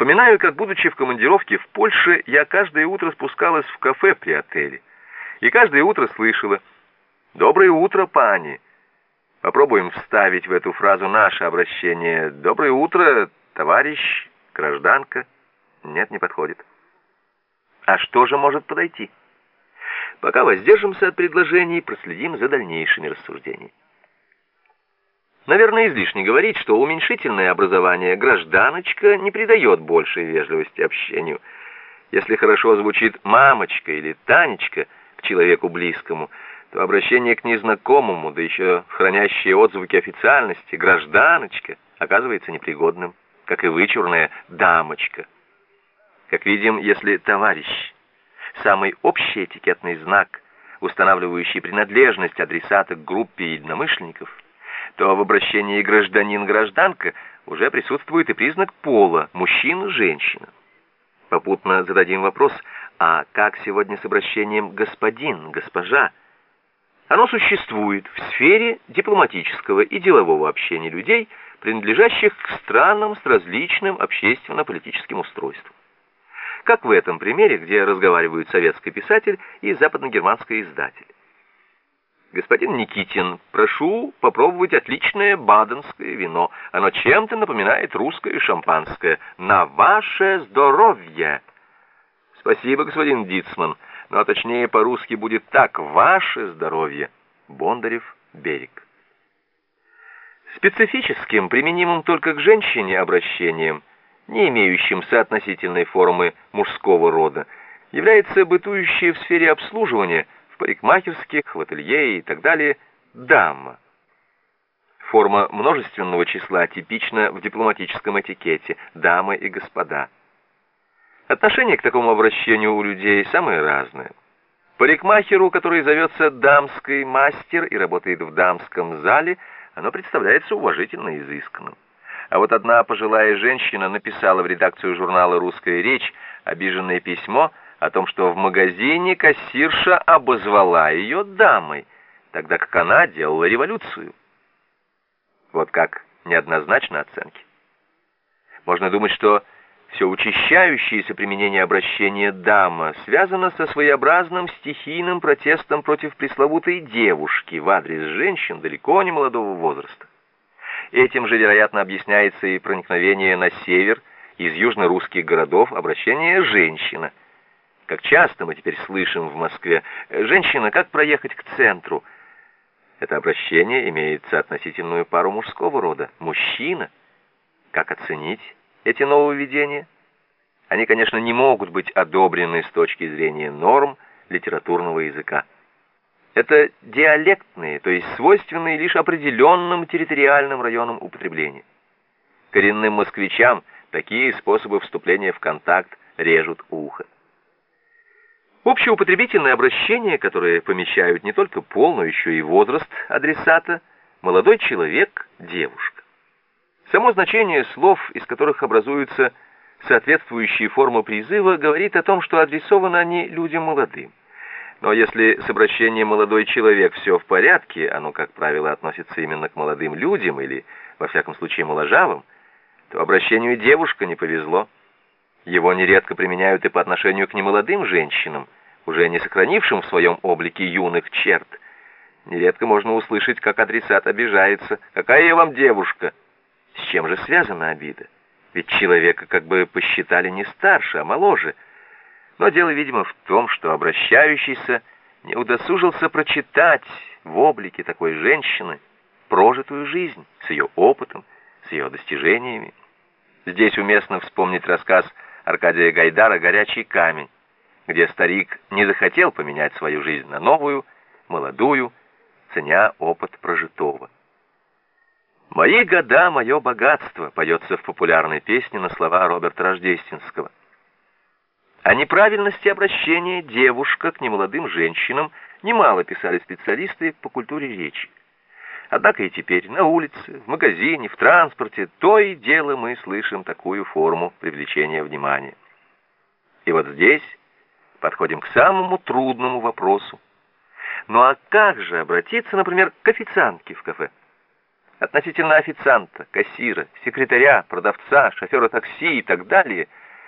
Вспоминаю, как, будучи в командировке в Польше, я каждое утро спускалась в кафе при отеле. И каждое утро слышала «Доброе утро, пани!» Попробуем вставить в эту фразу наше обращение «Доброе утро, товарищ, гражданка». Нет, не подходит. А что же может подойти? Пока воздержимся от предложений, проследим за дальнейшими рассуждениями. Наверное, излишне говорить, что уменьшительное образование «гражданочка» не придает большей вежливости общению. Если хорошо звучит «мамочка» или «танечка» к человеку близкому, то обращение к незнакомому, да еще хранящее отзвуки официальности «гражданочка» оказывается непригодным, как и вычурная «дамочка». Как видим, если «товарищ» — самый общий этикетный знак, устанавливающий принадлежность адресата к группе единомышленников — то в обращении гражданин-гражданка уже присутствует и признак пола мужчина-женщина. Попутно зададим вопрос, а как сегодня с обращением господин, госпожа? Оно существует в сфере дипломатического и делового общения людей, принадлежащих к странам с различным общественно-политическим устройством. Как в этом примере, где разговаривают советский писатель и западно-германский издатель. Господин Никитин, прошу попробовать отличное баденское вино. Оно чем-то напоминает русское шампанское. На ваше здоровье. Спасибо, господин Дицман. Ну, а точнее по-русски будет так: ваше здоровье. Бондарев, Берег. Специфическим, применимым только к женщине обращением, не имеющим соотносительной формы мужского рода, является бытующее в сфере обслуживания – парикмахерских, в ателье и так далее, дама. Форма множественного числа типична в дипломатическом этикете «дамы» и «господа». Отношение к такому обращению у людей самое разное. Парикмахеру, который зовется «дамский мастер» и работает в дамском зале, оно представляется уважительно изысканным. А вот одна пожилая женщина написала в редакцию журнала «Русская речь» обиженное письмо – о том, что в магазине кассирша обозвала ее дамой, тогда как она делала революцию. Вот как неоднозначно оценки. Можно думать, что все учащающееся применение обращения «дама» связано со своеобразным стихийным протестом против пресловутой девушки в адрес женщин далеко не молодого возраста. Этим же, вероятно, объясняется и проникновение на север из южно-русских городов обращения «женщина», как часто мы теперь слышим в Москве, «Женщина, как проехать к центру?» Это обращение имеет соотносительную пару мужского рода. Мужчина. Как оценить эти нововведения? Они, конечно, не могут быть одобрены с точки зрения норм литературного языка. Это диалектные, то есть свойственные лишь определенным территориальным районам употребления. Коренным москвичам такие способы вступления в контакт режут ухо. Общеупотребительные обращения, которые помещают не только пол, но еще и возраст адресата, молодой человек, девушка. Само значение слов, из которых образуются соответствующие формы призыва, говорит о том, что адресованы они людям молодым. Но если с обращением «молодой человек» все в порядке, оно, как правило, относится именно к молодым людям или, во всяком случае, моложавым, то обращению «девушка» не повезло. Его нередко применяют и по отношению к немолодым женщинам, уже не сохранившим в своем облике юных черт. Нередко можно услышать, как адресат обижается. «Какая я вам девушка?» С чем же связана обида? Ведь человека как бы посчитали не старше, а моложе. Но дело, видимо, в том, что обращающийся не удосужился прочитать в облике такой женщины прожитую жизнь с ее опытом, с ее достижениями. Здесь уместно вспомнить рассказ Аркадия Гайдара «Горячий камень», где старик не захотел поменять свою жизнь на новую, молодую, ценя опыт прожитого. «Мои года, мое богатство» поется в популярной песне на слова Роберта Рождественского. О неправильности обращения девушка к немолодым женщинам немало писали специалисты по культуре речи. Однако и теперь на улице, в магазине, в транспорте то и дело мы слышим такую форму привлечения внимания. И вот здесь подходим к самому трудному вопросу. Ну а как же обратиться, например, к официантке в кафе? Относительно официанта, кассира, секретаря, продавца, шофера такси и так далее –